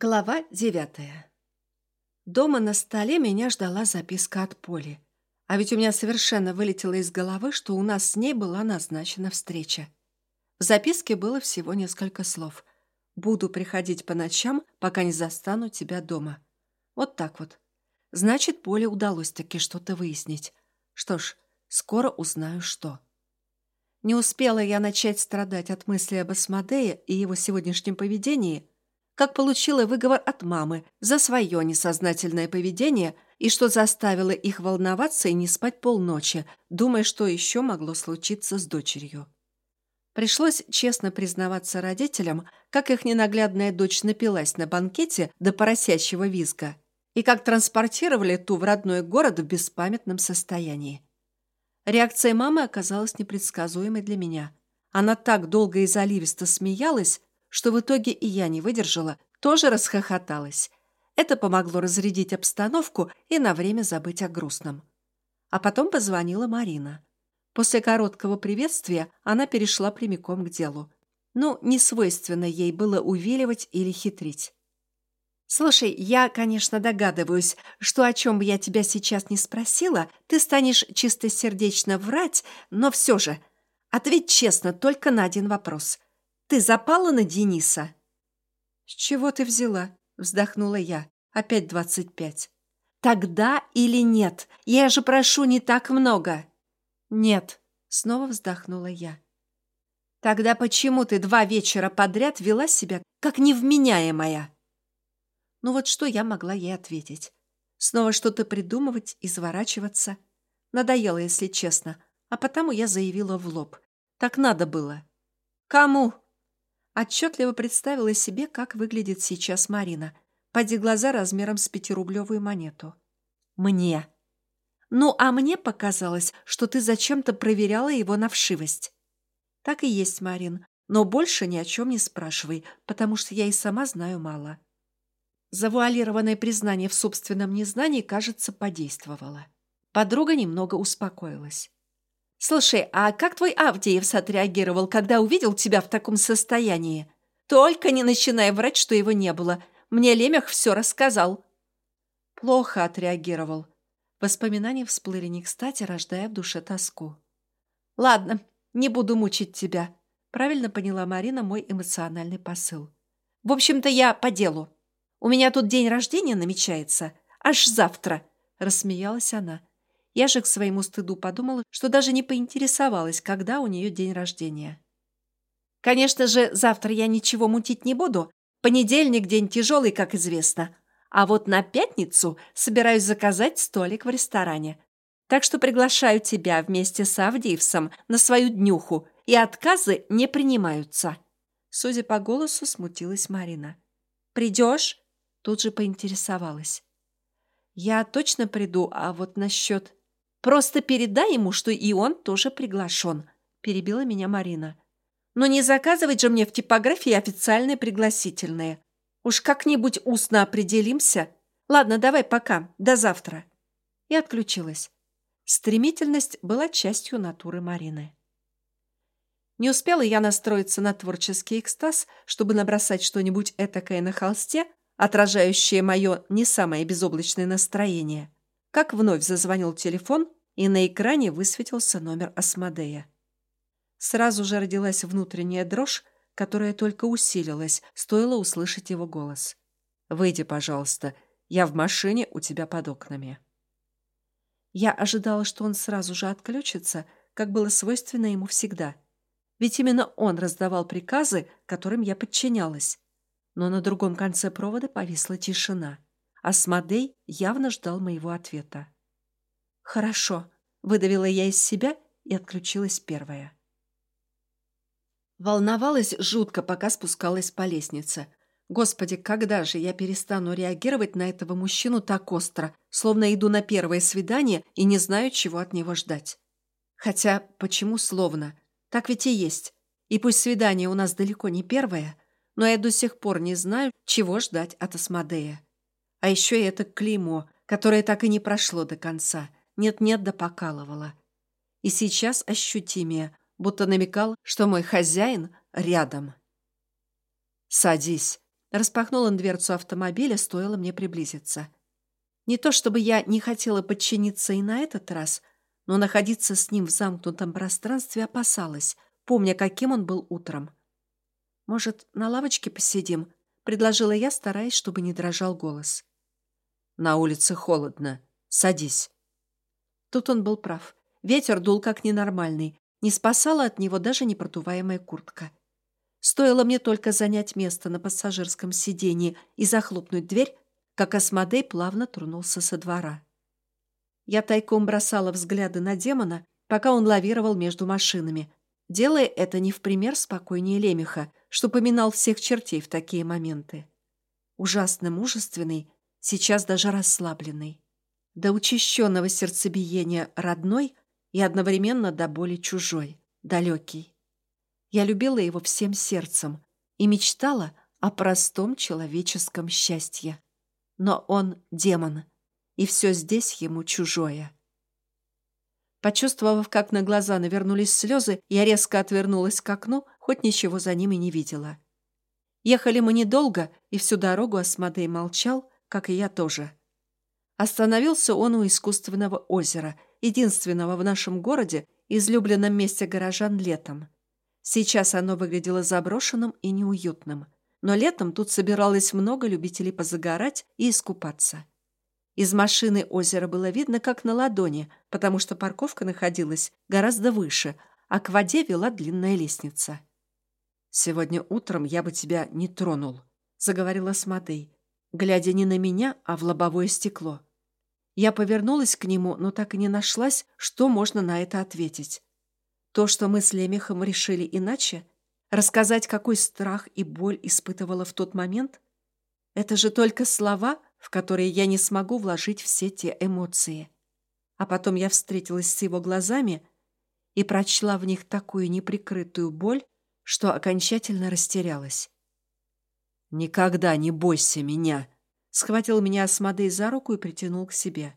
Глава девятая. Дома на столе меня ждала записка от Поли. А ведь у меня совершенно вылетело из головы, что у нас с ней была назначена встреча. В записке было всего несколько слов. «Буду приходить по ночам, пока не застану тебя дома». Вот так вот. Значит, Поле удалось таки что-то выяснить. Что ж, скоро узнаю, что. Не успела я начать страдать от мысли об Асмодее и его сегодняшнем поведении – как получила выговор от мамы за свое несознательное поведение и что заставило их волноваться и не спать полночи, думая, что еще могло случиться с дочерью. Пришлось честно признаваться родителям, как их ненаглядная дочь напилась на банкете до поросячьего визга и как транспортировали ту в родной город в беспамятном состоянии. Реакция мамы оказалась непредсказуемой для меня. Она так долго и заливисто смеялась, что в итоге и я не выдержала, тоже расхохоталась. Это помогло разрядить обстановку и на время забыть о грустном. А потом позвонила Марина. После короткого приветствия она перешла прямиком к делу. Ну, не свойственно ей было увиливать или хитрить. «Слушай, я, конечно, догадываюсь, что о чем бы я тебя сейчас не спросила, ты станешь чистосердечно врать, но все же, ответь честно только на один вопрос. Ты запала на Дениса?» «С чего ты взяла?» — вздохнула я. «Опять двадцать пять». «Тогда или нет? Я же прошу не так много». «Нет», — снова вздохнула я. «Тогда почему ты два вечера подряд вела себя как невменяемая?» Ну вот что я могла ей ответить? Снова что-то придумывать, изворачиваться. Надоело, если честно, а потому я заявила в лоб. Так надо было. «Кому?» Отчетливо представила себе, как выглядит сейчас Марина. Поди глаза размером с пятирублевую монету. «Мне». «Ну, а мне показалось, что ты зачем-то проверяла его на вшивость». «Так и есть, Марин, но больше ни о чем не спрашивай, потому что я и сама знаю мало». Завуалированное признание в собственном незнании, кажется, подействовало. Подруга немного успокоилась. «Слушай, а как твой Авдеев отреагировал, когда увидел тебя в таком состоянии? Только не начинай врать, что его не было. Мне Лемех все рассказал». Плохо отреагировал. Воспоминания всплыли не кстати, рождая в душе тоску. «Ладно, не буду мучить тебя», — правильно поняла Марина мой эмоциональный посыл. «В общем-то, я по делу. У меня тут день рождения намечается. Аж завтра», — рассмеялась она. Я же к своему стыду подумала, что даже не поинтересовалась, когда у нее день рождения. Конечно же, завтра я ничего мутить не буду. Понедельник – день тяжелый, как известно. А вот на пятницу собираюсь заказать столик в ресторане. Так что приглашаю тебя вместе с Авдеевсом на свою днюху, и отказы не принимаются. Судя по голосу, смутилась Марина. «Придешь?» Тут же поинтересовалась. «Я точно приду, а вот насчет...» Просто передай ему, что и он тоже приглашен», – перебила меня Марина. «Но не заказывать же мне в типографии официальные пригласительные. Уж как-нибудь устно определимся. Ладно, давай пока, до завтра». И отключилась. Стремительность была частью натуры Марины. Не успела я настроиться на творческий экстаз, чтобы набросать что-нибудь этакое на холсте, отражающее мое не самое безоблачное настроение – как вновь зазвонил телефон, и на экране высветился номер Асмодея. Сразу же родилась внутренняя дрожь, которая только усилилась, стоило услышать его голос. «Выйди, пожалуйста, я в машине у тебя под окнами». Я ожидала, что он сразу же отключится, как было свойственно ему всегда. Ведь именно он раздавал приказы, которым я подчинялась. Но на другом конце провода повисла тишина. Асмодей явно ждал моего ответа. «Хорошо», — выдавила я из себя и отключилась первая. Волновалась жутко, пока спускалась по лестнице. Господи, когда же я перестану реагировать на этого мужчину так остро, словно иду на первое свидание и не знаю, чего от него ждать? Хотя, почему словно? Так ведь и есть. И пусть свидание у нас далеко не первое, но я до сих пор не знаю, чего ждать от Асмодея. А еще и это клеймо, которое так и не прошло до конца. Нет-нет, да покалывало. И сейчас ощутимее, будто намекал, что мой хозяин рядом. «Садись», Распахнул он дверцу автомобиля, стоило мне приблизиться. Не то чтобы я не хотела подчиниться и на этот раз, но находиться с ним в замкнутом пространстве опасалась, помня, каким он был утром. «Может, на лавочке посидим?» — предложила я, стараясь, чтобы не дрожал голос. «На улице холодно. Садись». Тут он был прав. Ветер дул как ненормальный. Не спасала от него даже непродуваемая куртка. Стоило мне только занять место на пассажирском сиденье и захлопнуть дверь, как Асмодей плавно тронулся со двора. Я тайком бросала взгляды на демона, пока он лавировал между машинами, делая это не в пример спокойнее Лемеха, что поминал всех чертей в такие моменты. Ужасно мужественный, сейчас даже расслабленный. До учащенного сердцебиения родной и одновременно до боли чужой, далекий. Я любила его всем сердцем и мечтала о простом человеческом счастье. Но он демон, и все здесь ему чужое. Почувствовав, как на глаза навернулись слезы, я резко отвернулась к окну, хоть ничего за ними не видела. Ехали мы недолго, и всю дорогу Асмодей молчал, как и я тоже. Остановился он у искусственного озера, единственного в нашем городе, излюбленном месте горожан летом. Сейчас оно выглядело заброшенным и неуютным. Но летом тут собиралось много любителей позагорать и искупаться. Из машины озеро было видно как на ладони, потому что парковка находилась гораздо выше, а к воде вела длинная лестница. «Сегодня утром я бы тебя не тронул», — заговорила Смодей, глядя не на меня, а в лобовое стекло. Я повернулась к нему, но так и не нашлась, что можно на это ответить. То, что мы с Лемехом решили иначе, рассказать, какой страх и боль испытывала в тот момент, это же только слова, в которые я не смогу вложить все те эмоции. А потом я встретилась с его глазами и прочла в них такую неприкрытую боль, что окончательно растерялась. «Никогда не бойся меня!» Схватил меня Асмодей за руку и притянул к себе.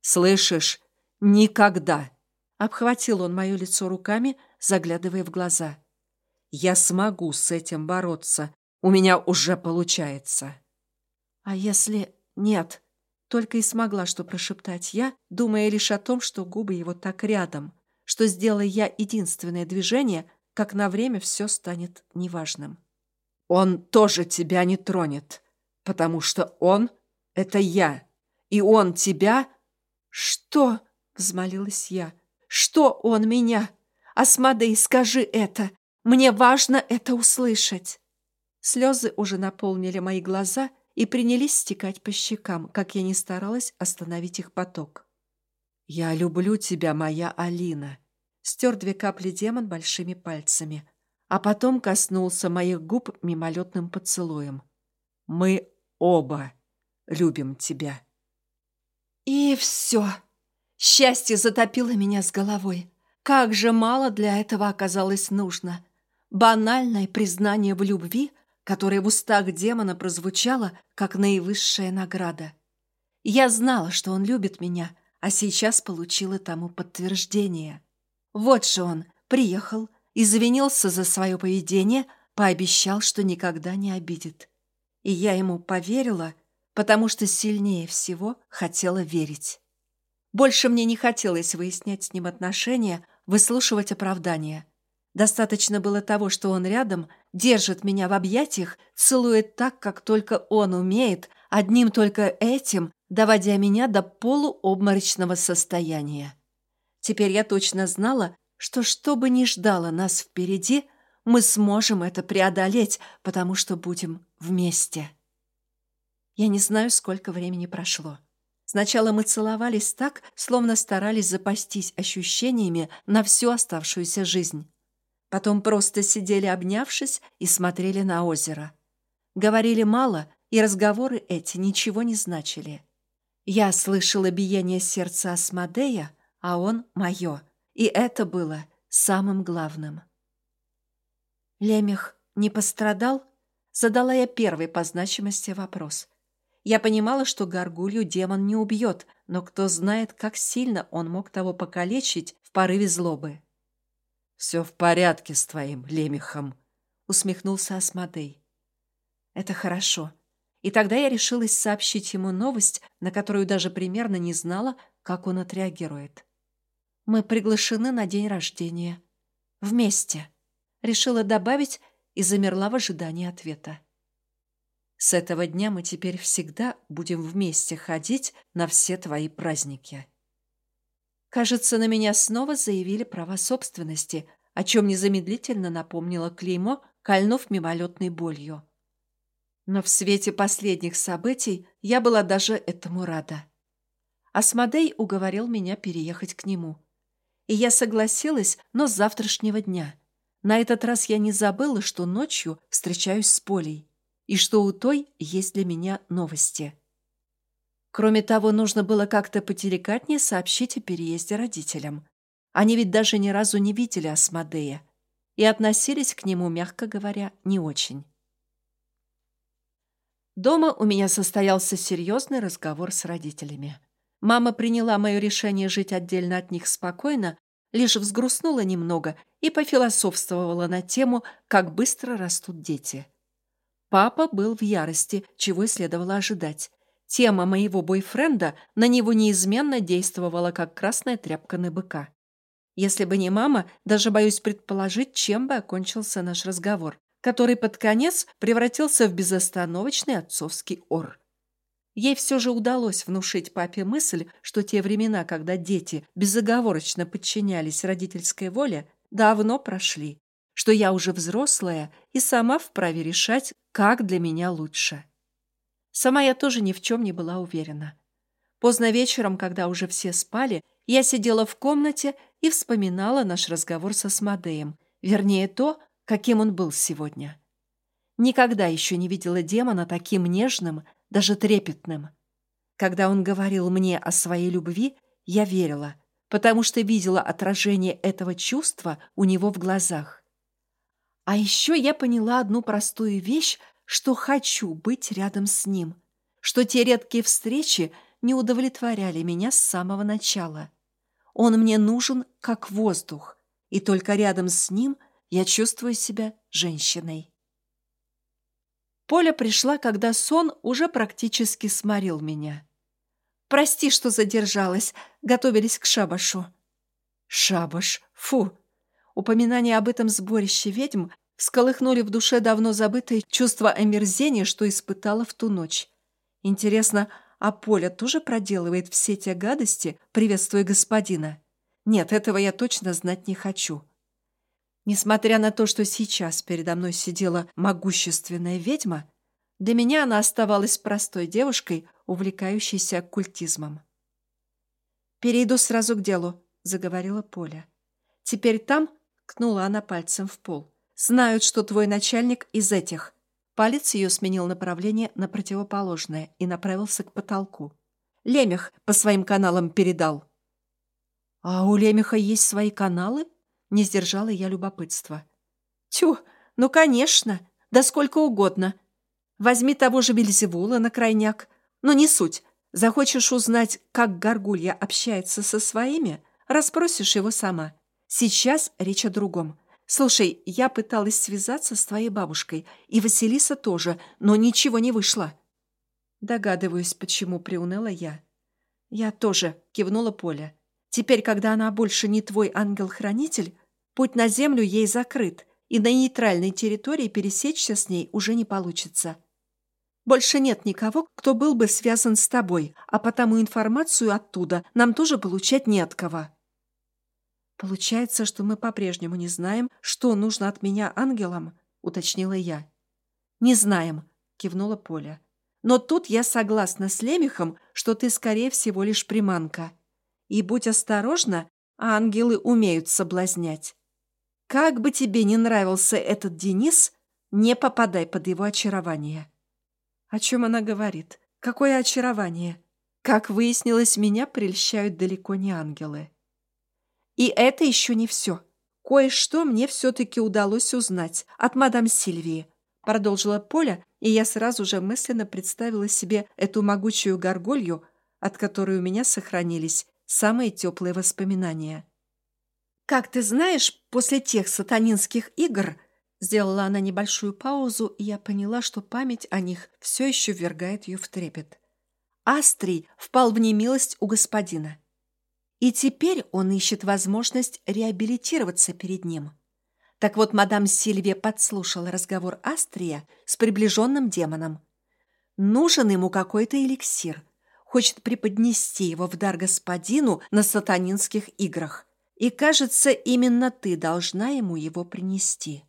«Слышишь? Никогда!» Обхватил он мое лицо руками, заглядывая в глаза. «Я смогу с этим бороться. У меня уже получается». «А если нет?» Только и смогла что прошептать я, думая лишь о том, что губы его так рядом, что, сделая я единственное движение, как на время все станет неважным. «Он тоже тебя не тронет, потому что он — это я, и он тебя...» «Что?» — взмолилась я. Что он меня? Асмодей, скажи это. Мне важно это услышать. Слезы уже наполнили мои глаза и принялись стекать по щекам, как я не старалась остановить их поток. «Я люблю тебя, моя Алина», — стер две капли демон большими пальцами, а потом коснулся моих губ мимолетным поцелуем. «Мы оба любим тебя». И все. Счастье затопило меня с головой. Как же мало для этого оказалось нужно. Банальное признание в любви, которое в устах демона прозвучало, как наивысшая награда. Я знала, что он любит меня, а сейчас получила тому подтверждение. Вот же он приехал, извинился за свое поведение, пообещал, что никогда не обидит. И я ему поверила, потому что сильнее всего хотела верить. Больше мне не хотелось выяснять с ним отношения, выслушивать оправдания. Достаточно было того, что он рядом, держит меня в объятиях, целует так, как только он умеет, одним только этим, доводя меня до полуобморочного состояния. Теперь я точно знала, что что бы ни ждало нас впереди, мы сможем это преодолеть, потому что будем вместе. Я не знаю, сколько времени прошло. Сначала мы целовались так, словно старались запастись ощущениями на всю оставшуюся жизнь. Потом просто сидели обнявшись и смотрели на озеро. Говорили мало, и разговоры эти ничего не значили. Я слышала биение сердца Асмодея, а он — мое. И это было самым главным. «Лемех не пострадал?» Задала я первый по значимости вопрос. Я понимала, что горгулью демон не убьет, но кто знает, как сильно он мог того покалечить в порыве злобы. «Все в порядке с твоим лемехом», — усмехнулся Асмодей. Это хорошо. И тогда я решилась сообщить ему новость, на которую даже примерно не знала, как он отреагирует. Мы приглашены на день рождения. Вместе. Решила добавить и замерла в ожидании ответа. С этого дня мы теперь всегда будем вместе ходить на все твои праздники. Кажется, на меня снова заявили права собственности, о чем незамедлительно напомнила клеймо, кольнув мимолетной болью. Но в свете последних событий я была даже этому рада. Асмодей уговорил меня переехать к нему. И я согласилась, но с завтрашнего дня. На этот раз я не забыла, что ночью встречаюсь с Полей и что у той есть для меня новости. Кроме того, нужно было как-то поделикатнее сообщить о переезде родителям. Они ведь даже ни разу не видели Асмодея и относились к нему, мягко говоря, не очень. Дома у меня состоялся серьезный разговор с родителями. Мама приняла мое решение жить отдельно от них спокойно, лишь взгрустнула немного и пофилософствовала на тему, как быстро растут дети. Папа был в ярости, чего и следовало ожидать. Тема моего бойфренда на него неизменно действовала, как красная тряпка на быка. Если бы не мама, даже боюсь предположить, чем бы окончился наш разговор, который под конец превратился в безостановочный отцовский ор. Ей все же удалось внушить папе мысль, что те времена, когда дети безоговорочно подчинялись родительской воле, давно прошли, что я уже взрослая и сама вправе решать, как для меня лучше. Сама я тоже ни в чем не была уверена. Поздно вечером, когда уже все спали, я сидела в комнате и вспоминала наш разговор со Смодеем, вернее то, каким он был сегодня. Никогда еще не видела демона таким нежным, даже трепетным. Когда он говорил мне о своей любви, я верила, потому что видела отражение этого чувства у него в глазах. А еще я поняла одну простую вещь, что хочу быть рядом с ним, что те редкие встречи не удовлетворяли меня с самого начала. Он мне нужен как воздух, и только рядом с ним я чувствую себя женщиной. Поля пришла, когда сон уже практически сморил меня. «Прости, что задержалась. Готовились к шабашу». «Шабаш? Фу!» Упоминание об этом сборище ведьм всколыхнули в душе давно забытое чувство омерзения, что испытала в ту ночь. Интересно, а Поля тоже проделывает все те гадости, приветствуя господина? Нет, этого я точно знать не хочу. Несмотря на то, что сейчас передо мной сидела могущественная ведьма, для меня она оставалась простой девушкой, увлекающейся оккультизмом. «Перейду сразу к делу», — заговорила Поля. «Теперь там», — кнула она пальцем в пол, — «знают, что твой начальник из этих». Палец ее сменил направление на противоположное и направился к потолку. Лемех по своим каналам передал. «А у Лемеха есть свои каналы?» Не сдержала я любопытства. «Тю, ну, конечно, да сколько угодно. Возьми того же Бельзевула на крайняк. Но не суть. Захочешь узнать, как Горгулья общается со своими, расспросишь его сама. Сейчас речь о другом. Слушай, я пыталась связаться с твоей бабушкой, и Василиса тоже, но ничего не вышло». Догадываюсь, почему приуныла я. «Я тоже», — кивнула Поля. «Теперь, когда она больше не твой ангел-хранитель, Путь на Землю ей закрыт, и на нейтральной территории пересечься с ней уже не получится. Больше нет никого, кто был бы связан с тобой, а потому информацию оттуда нам тоже получать не от кого. Получается, что мы по-прежнему не знаем, что нужно от меня ангелам, уточнила я. Не знаем, кивнула Поля. Но тут я согласна с Лемехом, что ты, скорее всего, лишь приманка. И будь осторожна, ангелы умеют соблазнять. Как бы тебе не нравился этот Денис, не попадай под его очарование. О чем она говорит? Какое очарование? Как выяснилось, меня прельщают далеко не ангелы. И это еще не все. Кое-что мне все-таки удалось узнать от мадам Сильвии. Продолжила Поля, и я сразу же мысленно представила себе эту могучую горгулью, от которой у меня сохранились самые теплые воспоминания. Как ты знаешь, после тех сатанинских игр Сделала она небольшую паузу, и я поняла, что память о них все еще ввергает ее в трепет. Астрий впал в немилость у господина. И теперь он ищет возможность реабилитироваться перед ним. Так вот, мадам Сильвия подслушала разговор Астрия с приближенным демоном. Нужен ему какой-то эликсир. Хочет преподнести его в дар господину на сатанинских играх. И, кажется, именно ты должна ему его принести.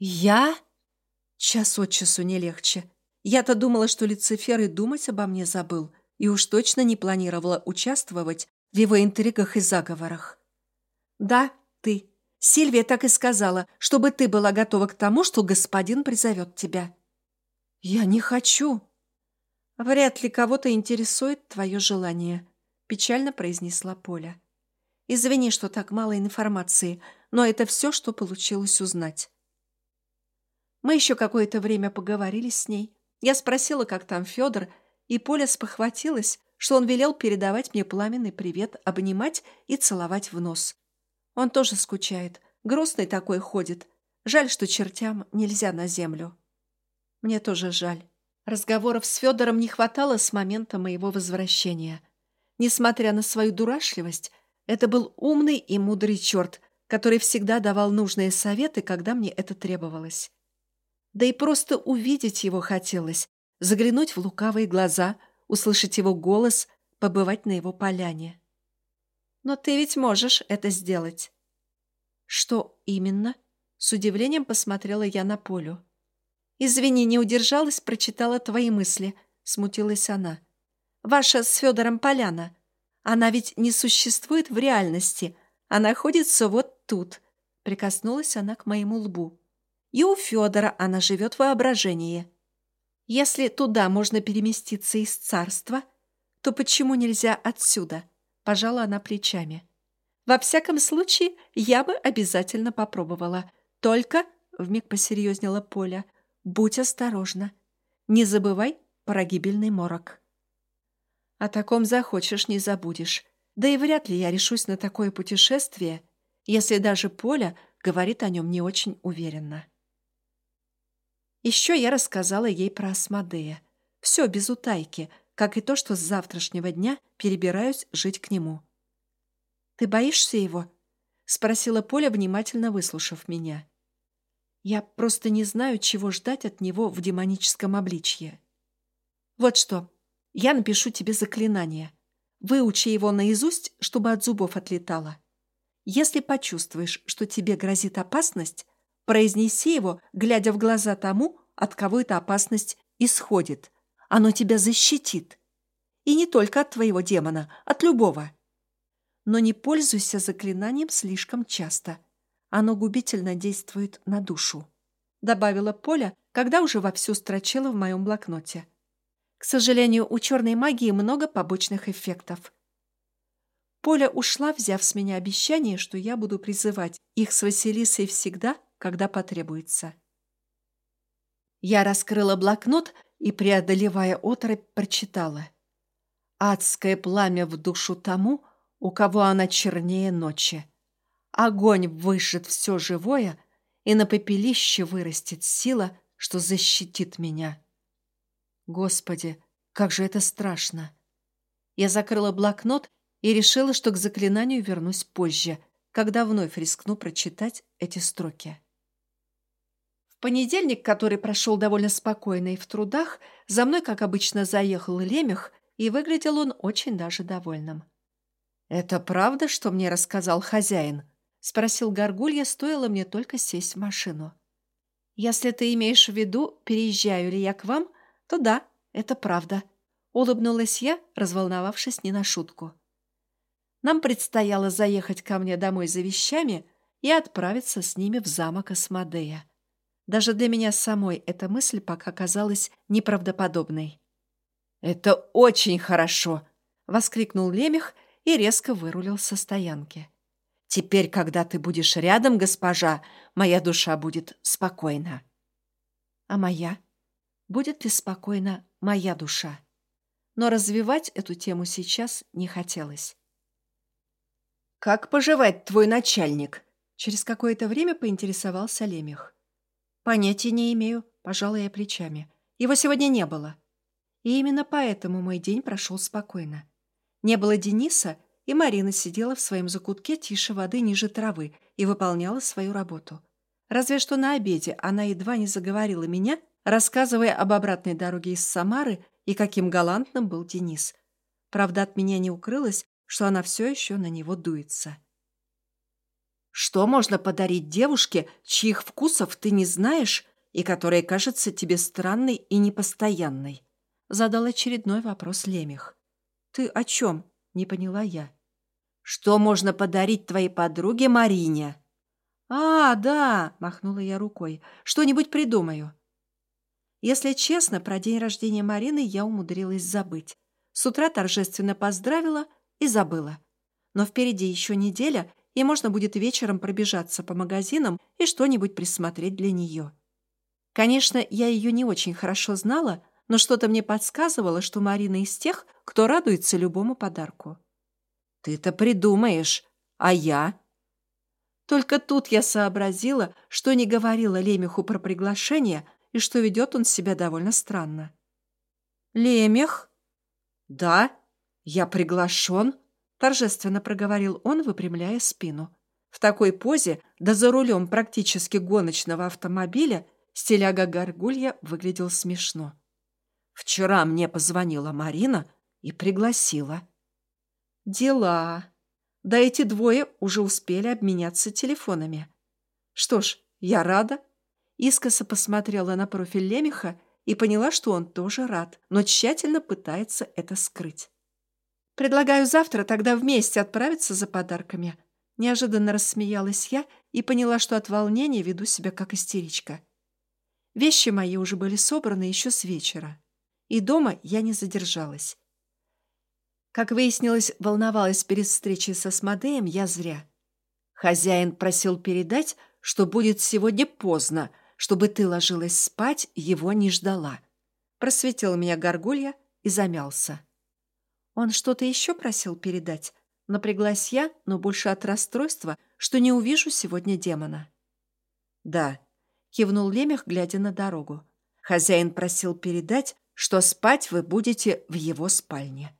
«Я?» Час от часу не легче. Я-то думала, что Люцифер и думать обо мне забыл, и уж точно не планировала участвовать в его интригах и заговорах. «Да, ты. Сильвия так и сказала, чтобы ты была готова к тому, что господин призовет тебя». «Я не хочу». «Вряд ли кого-то интересует твое желание», — печально произнесла Поля. «Извини, что так мало информации, но это все, что получилось узнать». Мы еще какое-то время поговорили с ней. Я спросила, как там Федор, и Поля спохватилась, что он велел передавать мне пламенный привет, обнимать и целовать в нос. Он тоже скучает, грустный такой ходит. Жаль, что чертям нельзя на землю. Мне тоже жаль. Разговоров с Федором не хватало с момента моего возвращения. Несмотря на свою дурашливость, это был умный и мудрый черт, который всегда давал нужные советы, когда мне это требовалось. Да и просто увидеть его хотелось, заглянуть в лукавые глаза, услышать его голос, побывать на его поляне. Но ты ведь можешь это сделать. Что именно? С удивлением посмотрела я на Полю. Извини, не удержалась, прочитала твои мысли, смутилась она. Ваша с Федором поляна. Она ведь не существует в реальности, а находится вот тут. Прикоснулась она к моему лбу. И у Федора она живет в воображении. Если туда можно переместиться из царства, то почему нельзя отсюда? Пожала она плечами. Во всяком случае, я бы обязательно попробовала. Только, вмиг посерьезнела Поля, будь осторожна. Не забывай про гибельный морок. О таком захочешь, не забудешь. Да и вряд ли я решусь на такое путешествие, если даже Поля говорит о нем не очень уверенно. Еще я рассказала ей про Асмодея. Все без утайки, как и то, что с завтрашнего дня перебираюсь жить к нему. «Ты боишься его?» — спросила Поля, внимательно выслушав меня. «Я просто не знаю, чего ждать от него в демоническом обличье. Вот что, я напишу тебе заклинание. Выучи его наизусть, чтобы от зубов отлетало. Если почувствуешь, что тебе грозит опасность, Произнеси его, глядя в глаза тому, от кого эта опасность исходит. Оно тебя защитит. И не только от твоего демона, от любого. Но не пользуйся заклинанием слишком часто. Оно губительно действует на душу. Добавила Поля, когда уже вовсю строчила в моем блокноте. К сожалению, у черной магии много побочных эффектов. Поля ушла, взяв с меня обещание, что я буду призывать их с Василисой всегда, когда потребуется. Я раскрыла блокнот и, преодолевая оторопь, прочитала. «Адское пламя в душу тому, у кого она чернее ночи. Огонь выжжет все живое, и на пепелище вырастет сила, что защитит меня». Господи, как же это страшно! Я закрыла блокнот и решила, что к заклинанию вернусь позже, когда вновь рискну прочитать эти строки понедельник, который прошел довольно спокойно и в трудах, за мной, как обычно, заехал Лемех, и выглядел он очень даже довольным. «Это правда, что мне рассказал хозяин?» — спросил Горгулья, стоило мне только сесть в машину. «Если ты имеешь в виду, переезжаю ли я к вам, то да, это правда», — улыбнулась я, разволновавшись не на шутку. Нам предстояло заехать ко мне домой за вещами и отправиться с ними в замок Асмодея. Даже для меня самой эта мысль пока казалась неправдоподобной. «Это очень хорошо!» — воскликнул Лемех и резко вырулил со стоянки. «Теперь, когда ты будешь рядом, госпожа, моя душа будет спокойна». «А моя? Будет ли спокойна моя душа?» Но развивать эту тему сейчас не хотелось. «Как поживает твой начальник?» Через какое-то время поинтересовался Лемех. Понятия не имею, пожалуй, я плечами. Его сегодня не было. И именно поэтому мой день прошел спокойно. Не было Дениса, и Марина сидела в своем закутке тише воды ниже травы и выполняла свою работу. Разве что на обеде она едва не заговорила меня, рассказывая об обратной дороге из Самары и каким галантным был Денис. Правда, от меня не укрылось, что она все еще на него дуется. Что можно подарить девушке, чьих вкусов ты не знаешь и которая кажется тебе странной и непостоянной? Задал очередной вопрос Лемех. Ты о чем? Не поняла я. Что можно подарить твоей подруге Марине? А, да, махнула я рукой. Что-нибудь придумаю. Если честно, про день рождения Марины я умудрилась забыть. С утра торжественно поздравила и забыла. Но впереди еще неделя, и можно будет вечером пробежаться по магазинам и что-нибудь присмотреть для нее. Конечно, я ее не очень хорошо знала, но что-то мне подсказывало, что Марина из тех, кто радуется любому подарку. «Ты-то придумаешь, а я?» Только тут я сообразила, что не говорила Лемеху про приглашение и что ведет он себя довольно странно. «Лемех?» «Да, я приглашен», — торжественно проговорил он, выпрямляя спину. В такой позе, да за рулем практически гоночного автомобиля, стиляга Горгулья выглядел смешно. «Вчера мне позвонила Марина и пригласила». «Дела. Да эти двое уже успели обменяться телефонами. Что ж, я рада». Искоса посмотрела на профиль Лемеха и поняла, что он тоже рад, но тщательно пытается это скрыть. «Предлагаю завтра тогда вместе отправиться за подарками». Неожиданно рассмеялась я и поняла, что от волнения веду себя как истеричка. Вещи мои уже были собраны еще с вечера. И дома я не задержалась. Как выяснилось, волновалась перед встречей со Смодеем я зря. Хозяин просил передать, что будет сегодня поздно — чтобы ты ложилась спать, его не ждала. Просветил меня горгулья и замялся. Он что-то еще просил передать? Напряглась я, но больше от расстройства, что не увижу сегодня демона. Да, кивнул Лемех, глядя на дорогу. Хозяин просил передать, что спать вы будете в его спальне.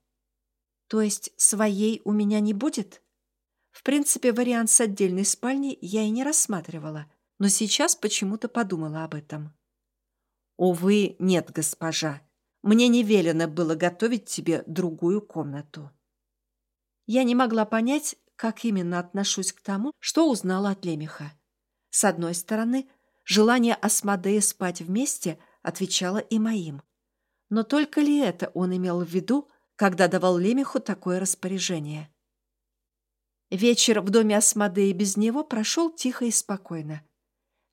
То есть своей у меня не будет? В принципе, вариант с отдельной спальней я и не рассматривала но сейчас почему-то подумала об этом. «Увы, нет, госпожа. Мне не велено было готовить тебе другую комнату». Я не могла понять, как именно отношусь к тому, что узнала от Лемеха. С одной стороны, желание Асмодея спать вместе отвечало и моим. Но только ли это он имел в виду, когда давал Лемеху такое распоряжение? Вечер в доме Асмодея без него прошел тихо и спокойно.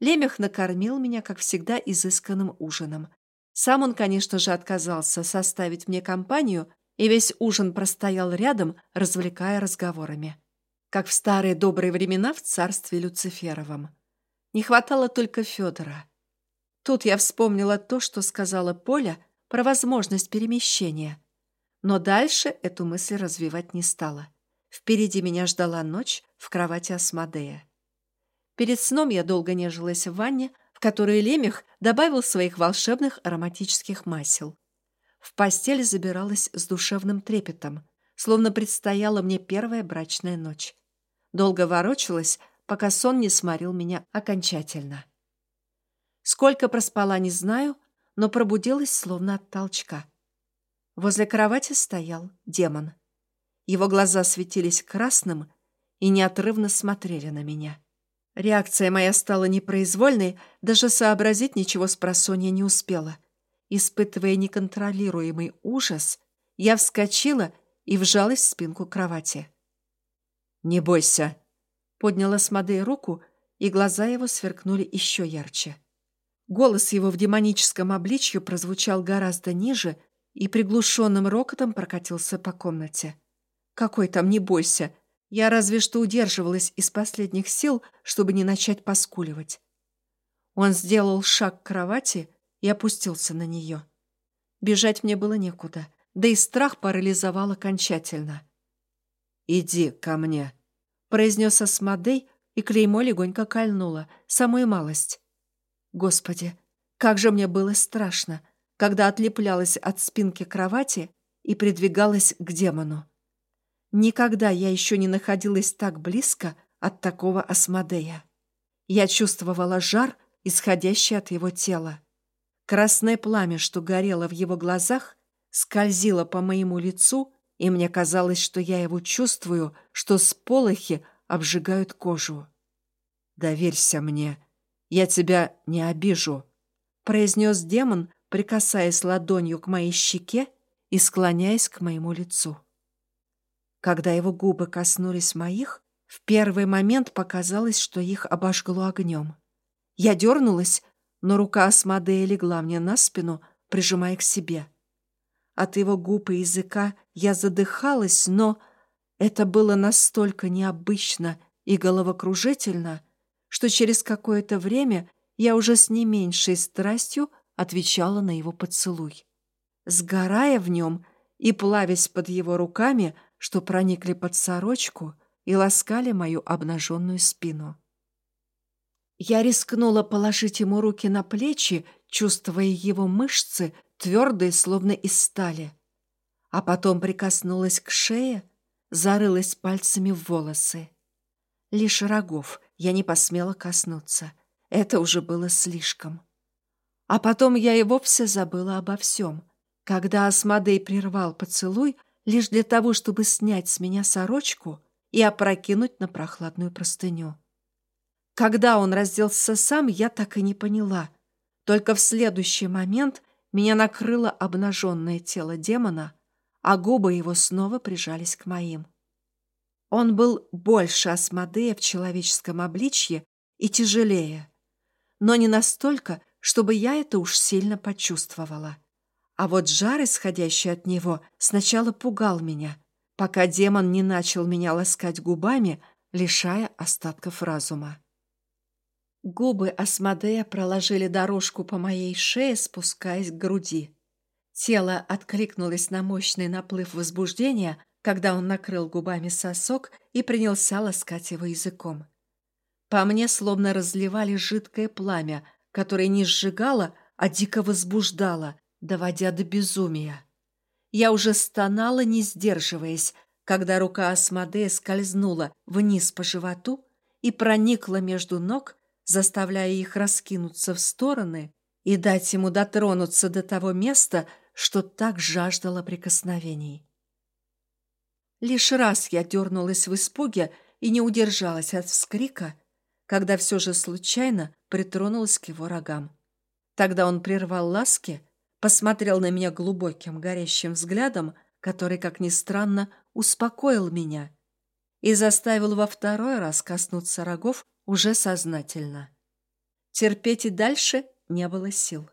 Лемех накормил меня, как всегда, изысканным ужином. Сам он, конечно же, отказался составить мне компанию, и весь ужин простоял рядом, развлекая разговорами. Как в старые добрые времена в царстве Люциферовом. Не хватало только Федора. Тут я вспомнила то, что сказала Поля про возможность перемещения. Но дальше эту мысль развивать не стала. Впереди меня ждала ночь в кровати Асмодея. Перед сном я долго нежилась в ванне, в которой Лемех добавил своих волшебных ароматических масел. В постель забиралась с душевным трепетом, словно предстояла мне первая брачная ночь. Долго ворочалась, пока сон не сморил меня окончательно. Сколько проспала, не знаю, но пробудилась словно от толчка. Возле кровати стоял демон. Его глаза светились красным и неотрывно смотрели на меня. Реакция моя стала непроизвольной, даже сообразить ничего с просонья не успела. Испытывая неконтролируемый ужас, я вскочила и вжалась в спинку кровати. «Не бойся!» — подняла Смодей руку, и глаза его сверкнули еще ярче. Голос его в демоническом обличье прозвучал гораздо ниже и приглушенным рокотом прокатился по комнате. «Какой там не бойся!» Я разве что удерживалась из последних сил, чтобы не начать поскуливать. Он сделал шаг к кровати и опустился на нее. Бежать мне было некуда, да и страх парализовал окончательно. «Иди ко мне», — произнес Асмодей, и клеймо легонько кольнуло, самую малость. Господи, как же мне было страшно, когда отлеплялась от спинки кровати и придвигалась к демону. Никогда я еще не находилась так близко от такого осмодея. Я чувствовала жар, исходящий от его тела. Красное пламя, что горело в его глазах, скользило по моему лицу, и мне казалось, что я его чувствую, что сполохи обжигают кожу. «Доверься мне, я тебя не обижу», — произнес демон, прикасаясь ладонью к моей щеке и склоняясь к моему лицу. Когда его губы коснулись моих, в первый момент показалось, что их обожгло огнем. Я дернулась, но рука Асмодея легла мне на спину, прижимая к себе. От его губ и языка я задыхалась, но это было настолько необычно и головокружительно, что через какое-то время я уже с не меньшей страстью отвечала на его поцелуй. Сгорая в нем и плавясь под его руками, что проникли под сорочку и ласкали мою обнаженную спину. Я рискнула положить ему руки на плечи, чувствуя его мышцы, твердые, словно из стали. А потом прикоснулась к шее, зарылась пальцами в волосы. Лишь рогов я не посмела коснуться. Это уже было слишком. А потом я и вовсе забыла обо всем. Когда Асмодей прервал поцелуй, лишь для того, чтобы снять с меня сорочку и опрокинуть на прохладную простыню. Когда он разделся сам, я так и не поняла. Только в следующий момент меня накрыло обнаженное тело демона, а губы его снова прижались к моим. Он был больше Асмодея в человеческом обличье и тяжелее, но не настолько, чтобы я это уж сильно почувствовала. А вот жар, исходящий от него, сначала пугал меня, пока демон не начал меня ласкать губами, лишая остатков разума. Губы Асмодея проложили дорожку по моей шее, спускаясь к груди. Тело откликнулось на мощный наплыв возбуждения, когда он накрыл губами сосок и принялся ласкать его языком. По мне словно разливали жидкое пламя, которое не сжигало, а дико возбуждало, доводя до безумия. Я уже стонала, не сдерживаясь, когда рука Асмодея скользнула вниз по животу и проникла между ног, заставляя их раскинуться в стороны и дать ему дотронуться до того места, что так жаждало прикосновений. Лишь раз я дернулась в испуге и не удержалась от вскрика, когда все же случайно притронулась к его рогам. Тогда он прервал ласки, посмотрел на меня глубоким горящим взглядом, который, как ни странно, успокоил меня и заставил во второй раз коснуться рогов уже сознательно. Терпеть и дальше не было сил.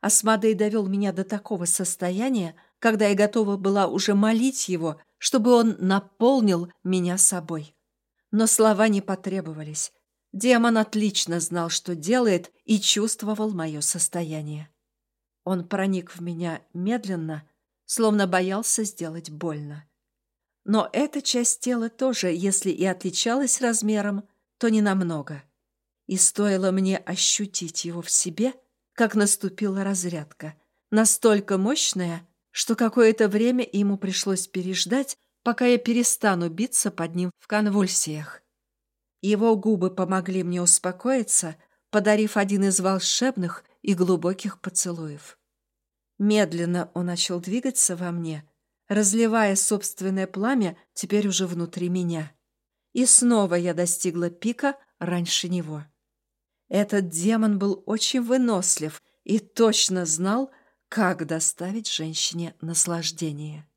Асмадей довел меня до такого состояния, когда я готова была уже молить его, чтобы он наполнил меня собой. Но слова не потребовались. Демон отлично знал, что делает, и чувствовал мое состояние. Он проник в меня медленно, словно боялся сделать больно. Но эта часть тела тоже, если и отличалась размером, то не намного. И стоило мне ощутить его в себе, как наступила разрядка, настолько мощная, что какое-то время ему пришлось переждать, пока я перестану биться под ним в конвульсиях. Его губы помогли мне успокоиться, подарив один из волшебных и глубоких поцелуев. Медленно он начал двигаться во мне, разливая собственное пламя теперь уже внутри меня. И снова я достигла пика раньше него. Этот демон был очень вынослив и точно знал, как доставить женщине наслаждение.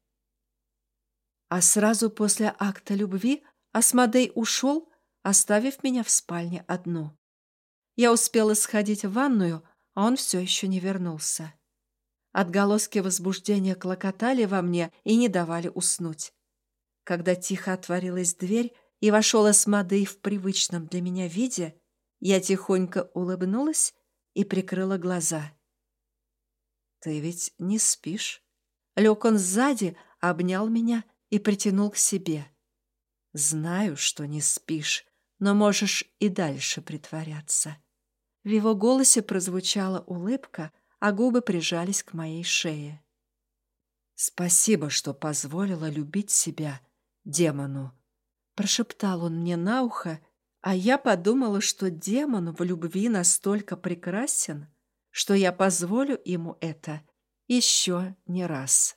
А сразу после акта любви Асмодей ушел, оставив меня в спальне одну. Я успела сходить в ванную, а он все еще не вернулся. Отголоски возбуждения клокотали во мне и не давали уснуть. Когда тихо отворилась дверь, и вошел Асмодей в привычном для меня виде, я тихонько улыбнулась и прикрыла глаза. «Ты ведь не спишь?» Лег он сзади, обнял меня и притянул к себе. «Знаю, что не спишь, но можешь и дальше притворяться. В его голосе прозвучала улыбка, а губы прижались к моей шее. «Спасибо, что позволила любить себя демону», — прошептал он мне на ухо, а я подумала, что демон в любви настолько прекрасен, что я позволю ему это еще не раз.